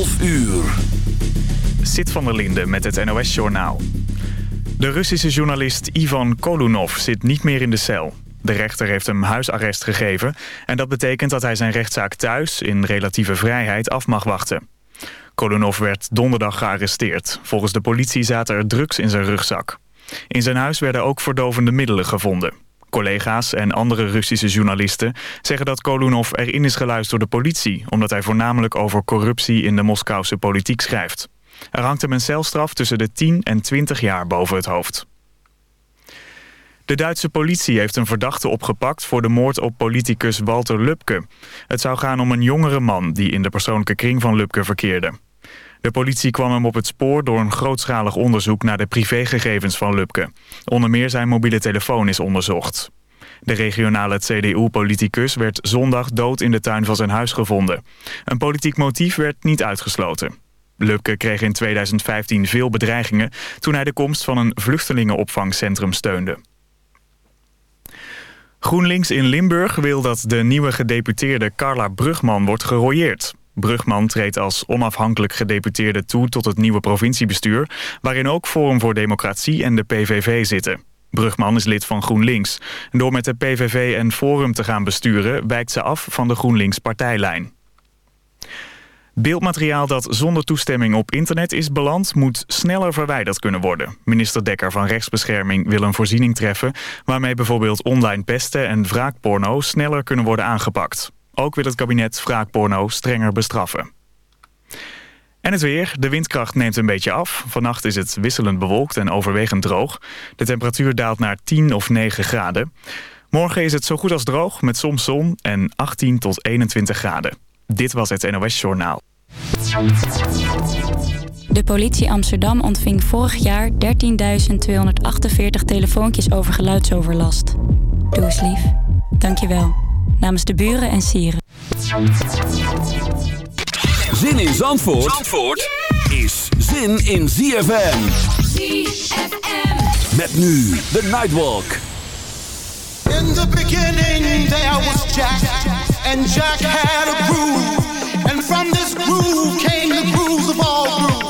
12 uur. Sit van der Linde met het NOS-journaal. De Russische journalist Ivan Kolunov zit niet meer in de cel. De rechter heeft hem huisarrest gegeven... en dat betekent dat hij zijn rechtszaak thuis in relatieve vrijheid af mag wachten. Kolunov werd donderdag gearresteerd. Volgens de politie zaten er drugs in zijn rugzak. In zijn huis werden ook verdovende middelen gevonden. Collega's en andere Russische journalisten zeggen dat Kolunov erin is geluisterd door de politie... omdat hij voornamelijk over corruptie in de Moskouse politiek schrijft. Er hangt hem een celstraf tussen de 10 en 20 jaar boven het hoofd. De Duitse politie heeft een verdachte opgepakt voor de moord op politicus Walter Lubke. Het zou gaan om een jongere man die in de persoonlijke kring van Lubke verkeerde. De politie kwam hem op het spoor door een grootschalig onderzoek naar de privégegevens van Lubke. Onder meer zijn mobiele telefoon is onderzocht. De regionale CDU-politicus werd zondag dood in de tuin van zijn huis gevonden. Een politiek motief werd niet uitgesloten. Lubke kreeg in 2015 veel bedreigingen toen hij de komst van een vluchtelingenopvangcentrum steunde. GroenLinks in Limburg wil dat de nieuwe gedeputeerde Carla Brugman wordt gerooieerd. Brugman treedt als onafhankelijk gedeputeerde toe tot het nieuwe provinciebestuur... waarin ook Forum voor Democratie en de PVV zitten. Brugman is lid van GroenLinks. Door met de PVV en Forum te gaan besturen... wijkt ze af van de GroenLinks-partijlijn. Beeldmateriaal dat zonder toestemming op internet is beland... moet sneller verwijderd kunnen worden. Minister Dekker van Rechtsbescherming wil een voorziening treffen... waarmee bijvoorbeeld online pesten en wraakporno sneller kunnen worden aangepakt. Ook wil het kabinet wraakporno strenger bestraffen. En het weer. De windkracht neemt een beetje af. Vannacht is het wisselend bewolkt en overwegend droog. De temperatuur daalt naar 10 of 9 graden. Morgen is het zo goed als droog met soms zon en 18 tot 21 graden. Dit was het NOS Journaal. De politie Amsterdam ontving vorig jaar 13.248 telefoontjes over geluidsoverlast. Doe eens lief. Dank je wel. Namens de buren en sieren. Zin in Zandvoort, Zandvoort is zin in ZFM. ZFM. Met nu de Nightwalk. In the beginning there was Jack, and Jack had a groove. And from this groove came the grooves of all groove.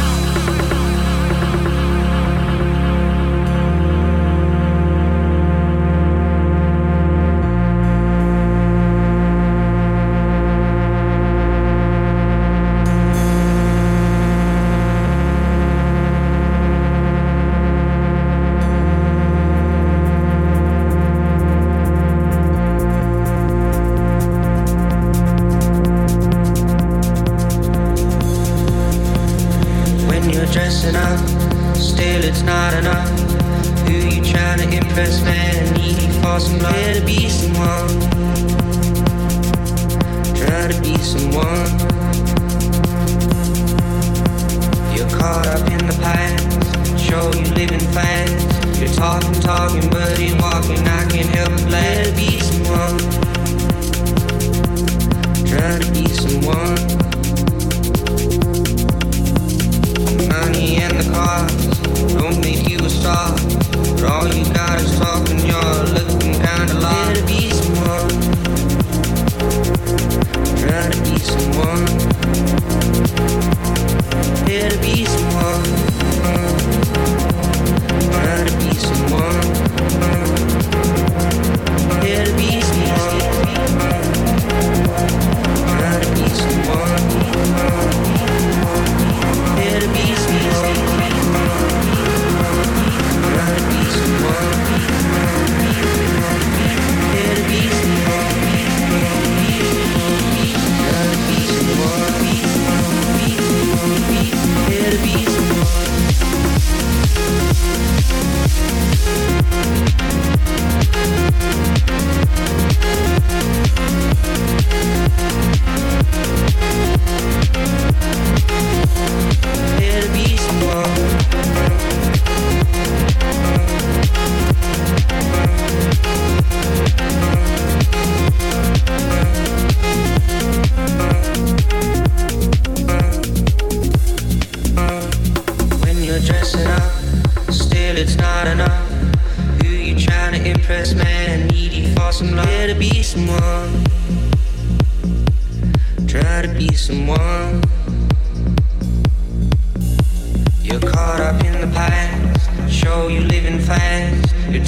Be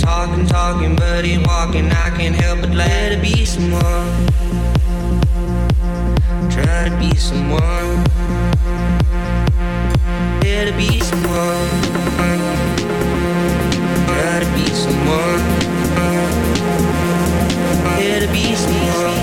talking, talking, but ain't walking. I can't help but let it be someone. Try to be someone. Try to be someone. Try to be someone. Try to be someone.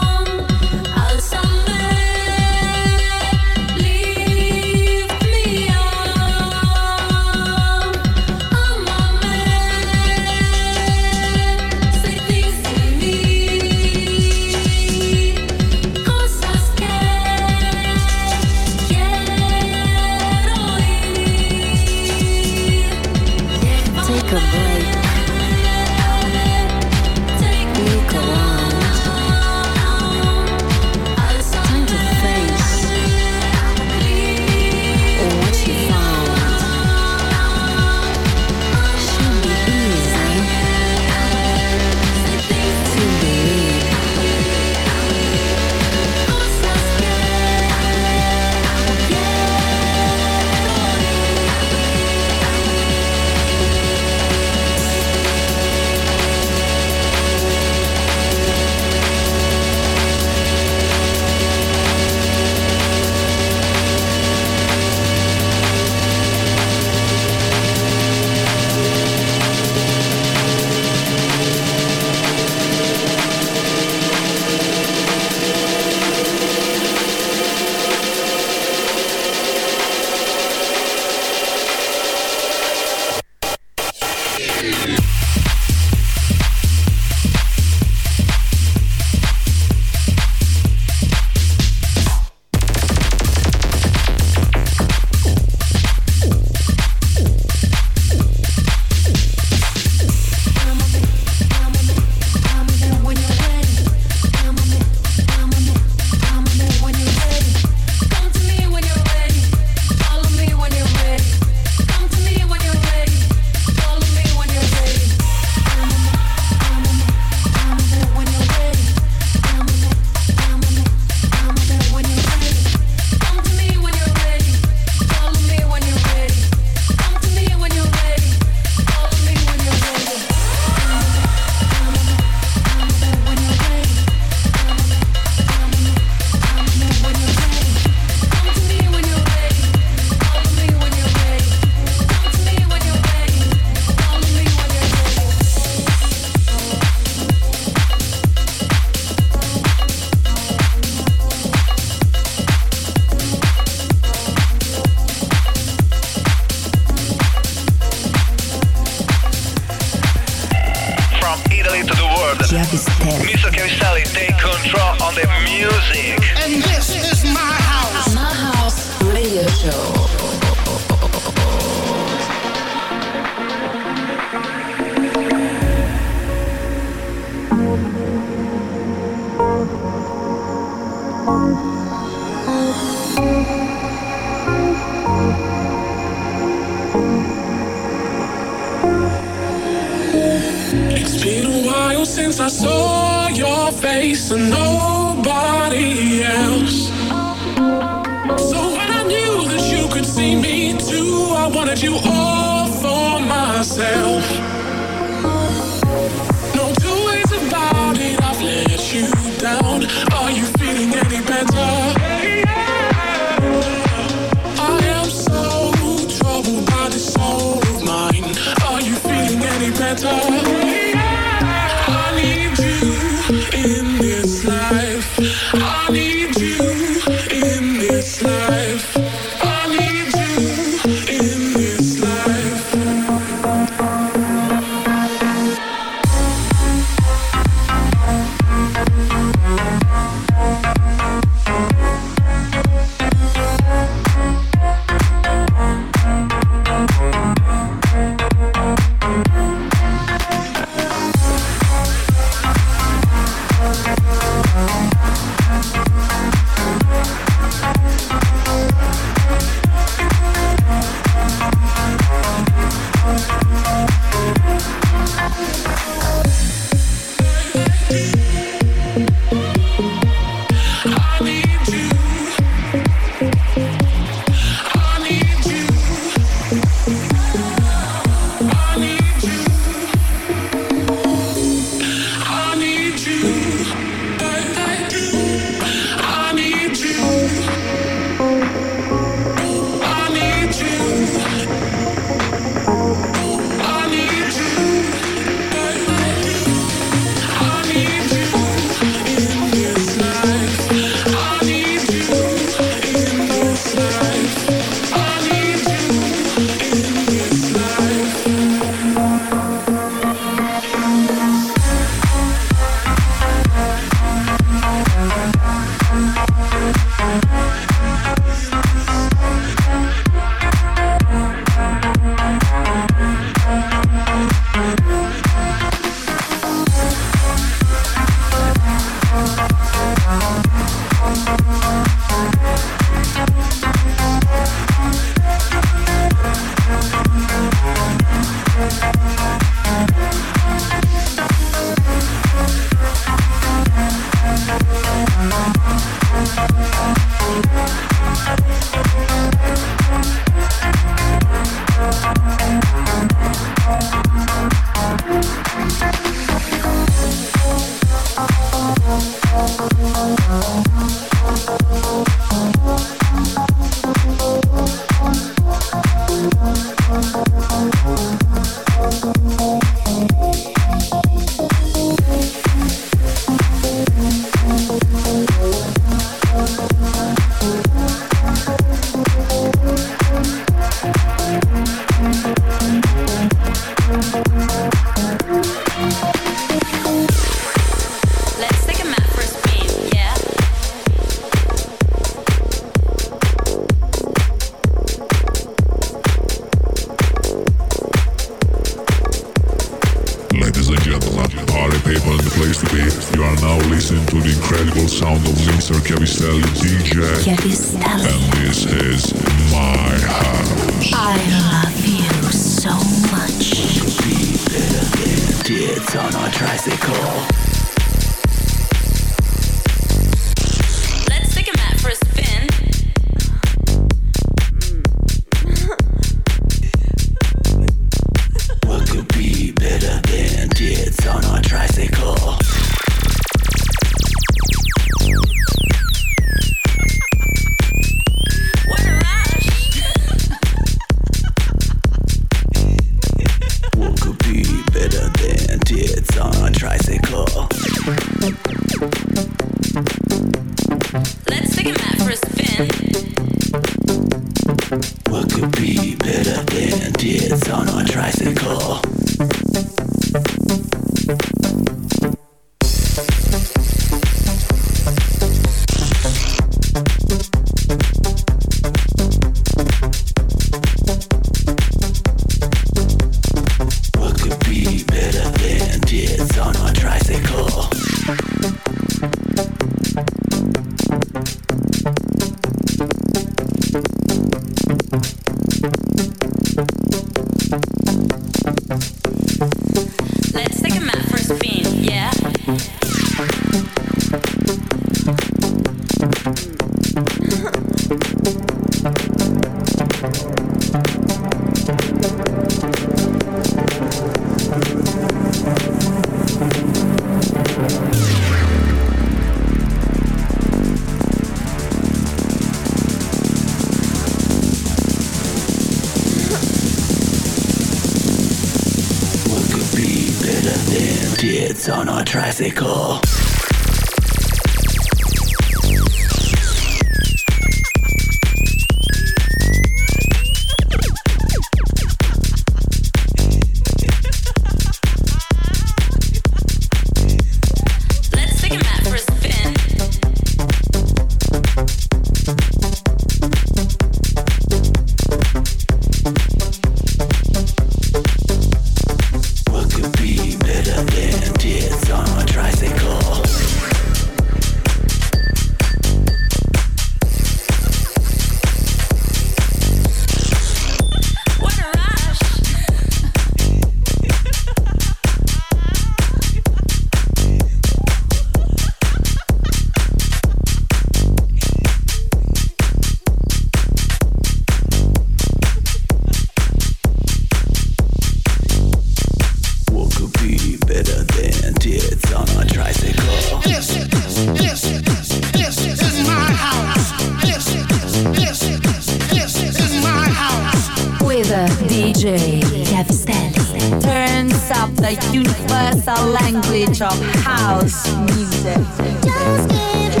language of house music.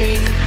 dream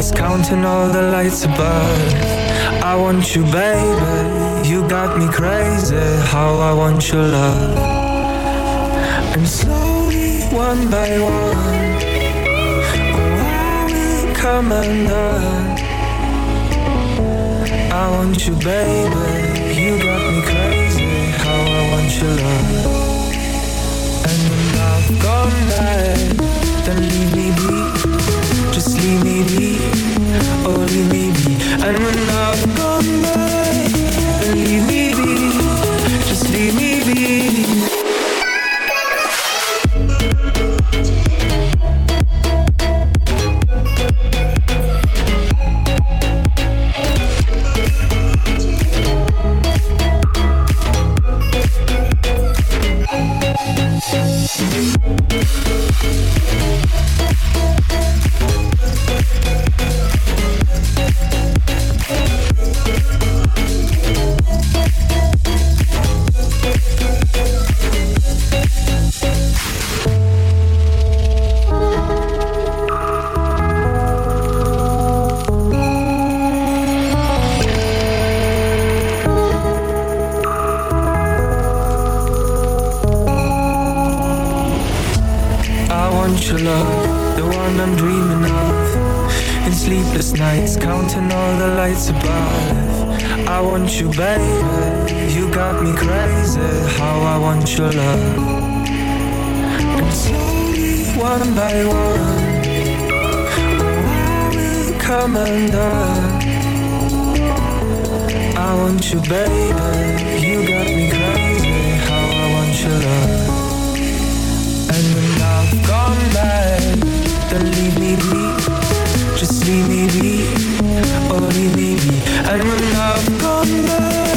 nights, counting all the lights above. I want you, baby. You got me crazy. How I want your love. And slowly, one by one, will come undone. I want you, baby. You got me crazy. How I want your love. And when I've gone mad, then leave Just me leave me. And when I've gone want you, baby. You got me crazy. How I want your love. And slowly, one by one, I will come undone. I want you, baby. You got me crazy. How I want your love. And when I've gone mad, then leave me be. Just leave me be. Oh, leave me be. And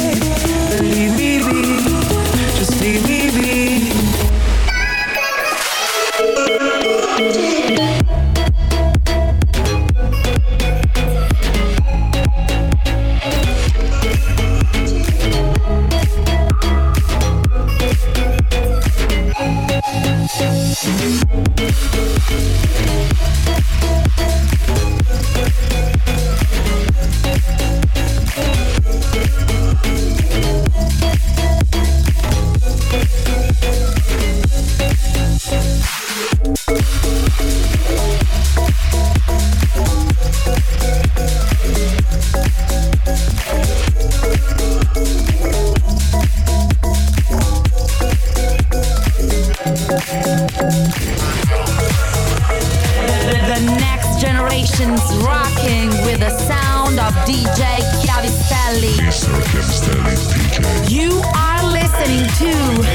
listening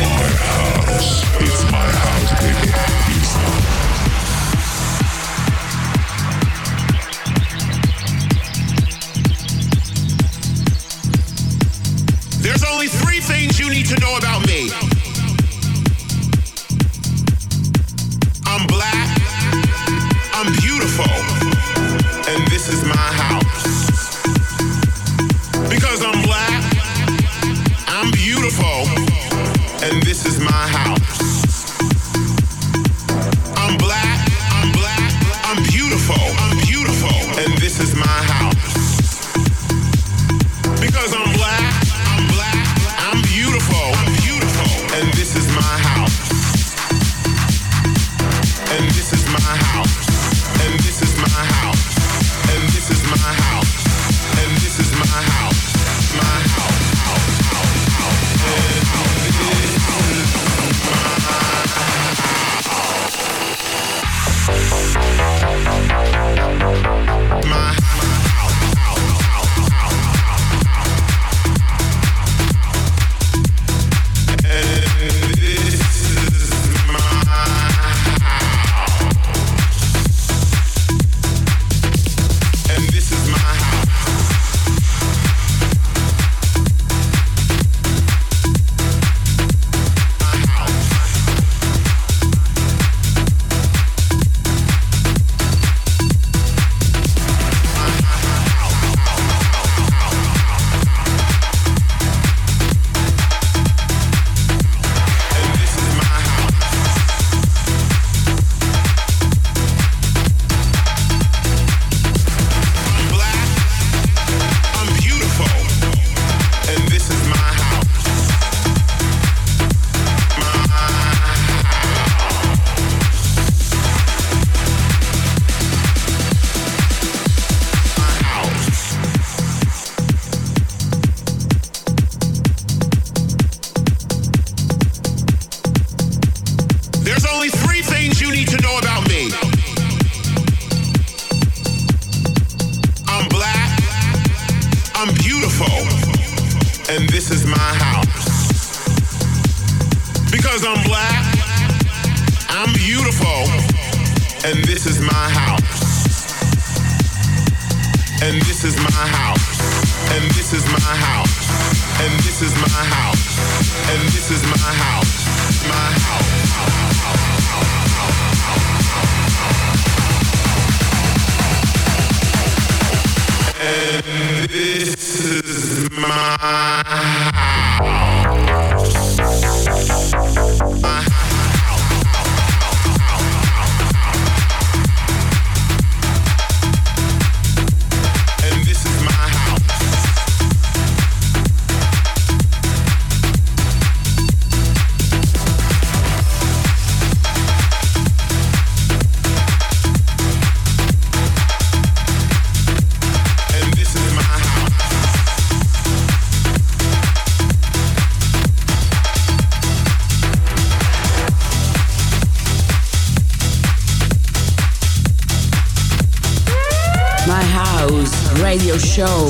show.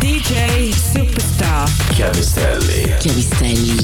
DJ Superstar. Cavistelli. Cavistelli.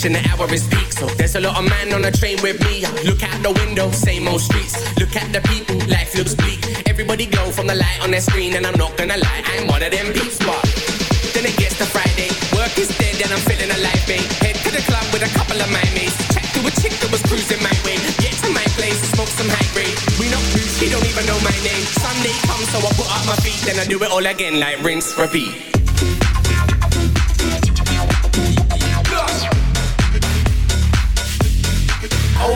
Station, the hour is peak, so there's a lot of man on the train with me. Look out the window, same old streets. Look at the people, life looks bleak. Everybody glow from the light on their screen, and I'm not gonna lie, I'm one of them peeps, but then it gets to Friday, work is dead, and I'm feeling alive, babe. Head to the club with a couple of my mates. Check to a chick that was cruising my way. Get to my place, smoke some high grade. We not booze, he don't even know my name. Sunday comes, so I put up my feet, then I do it all again, like rinse, repeat.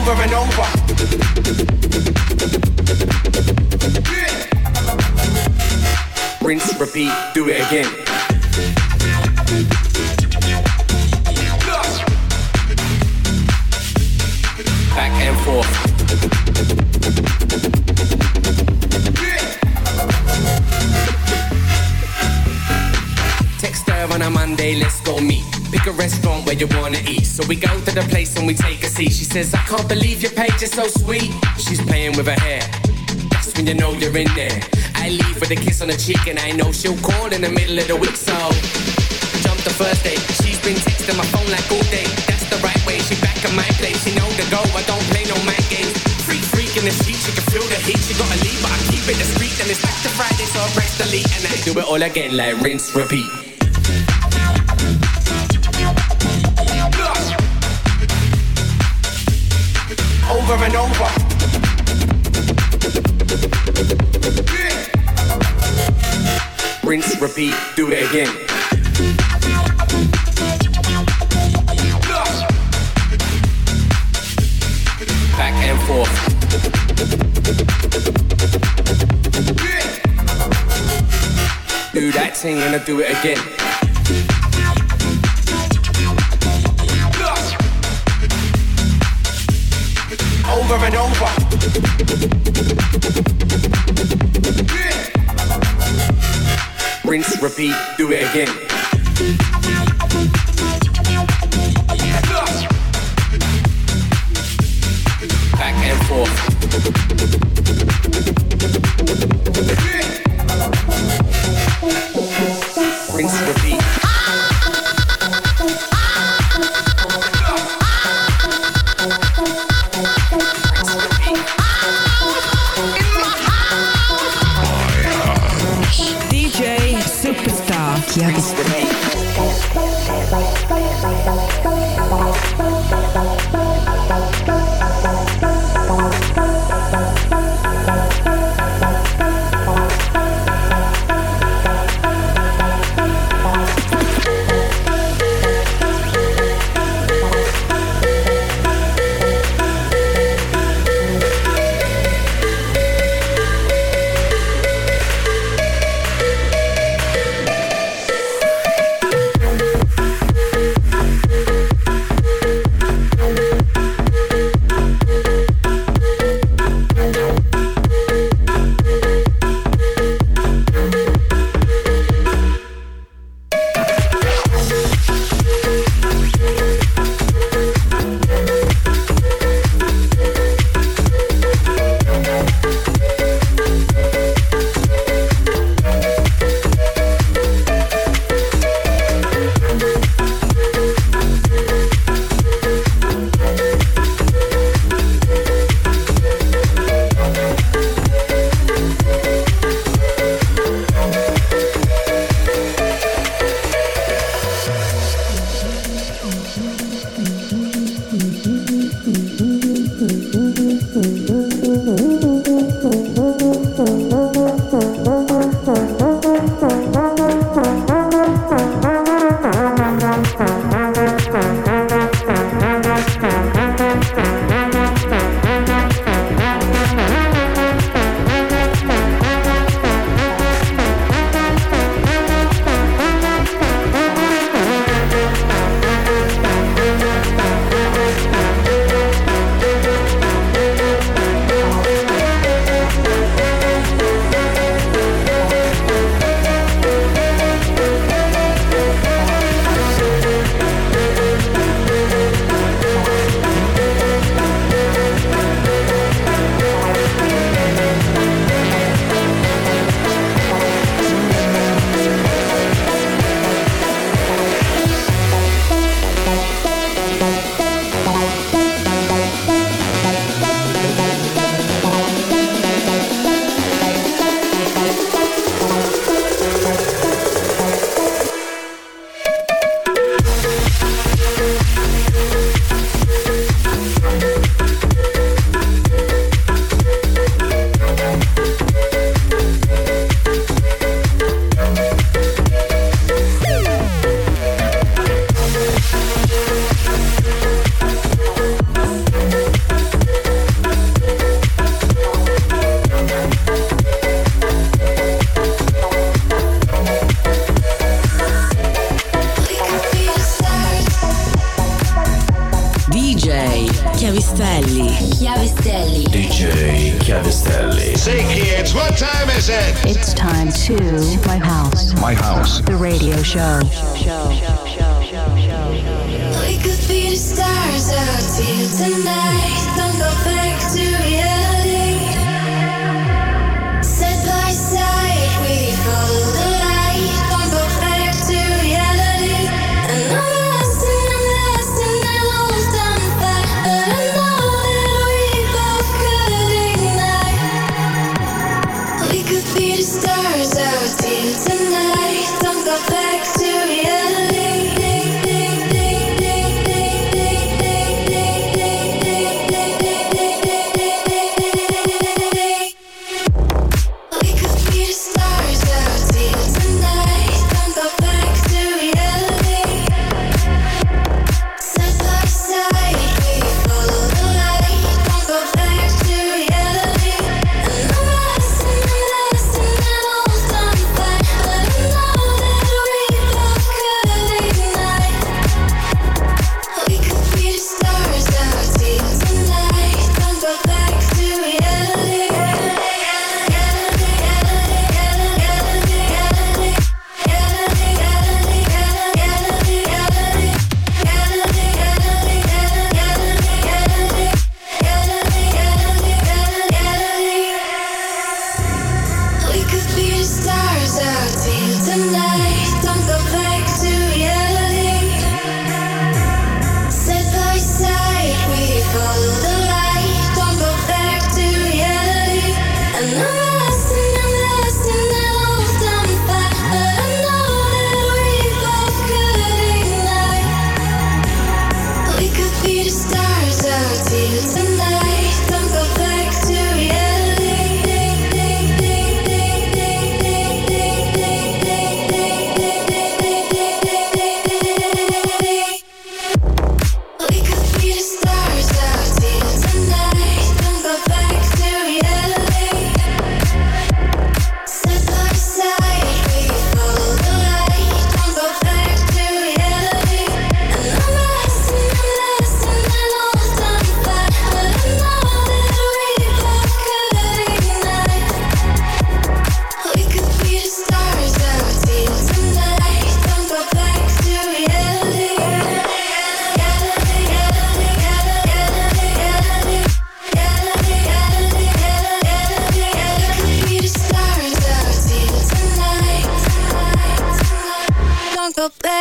Over and over. Rinse, repeat, do it again. Back and forth. On a Monday, let's go meet. Pick a restaurant where you wanna eat. So we go to the place and we take She says, I can't believe your page is so sweet. She's playing with her hair. That's when you know you're in there. I leave with a kiss on the cheek and I know she'll call in the middle of the week. So jump the first date. She's been texting my phone like all day. That's the right way. She back at my place. She know the go. I don't play no mind games. Freak, freak in the sheet. She can feel the heat. She gotta leave, but I keep it discreet. Then it's back to Friday, so I press delete and I do it all again like rinse, repeat. Over and over. Rinse, repeat, do it again. Back and forth. Do that thing and I do it again. Repeat, do it again.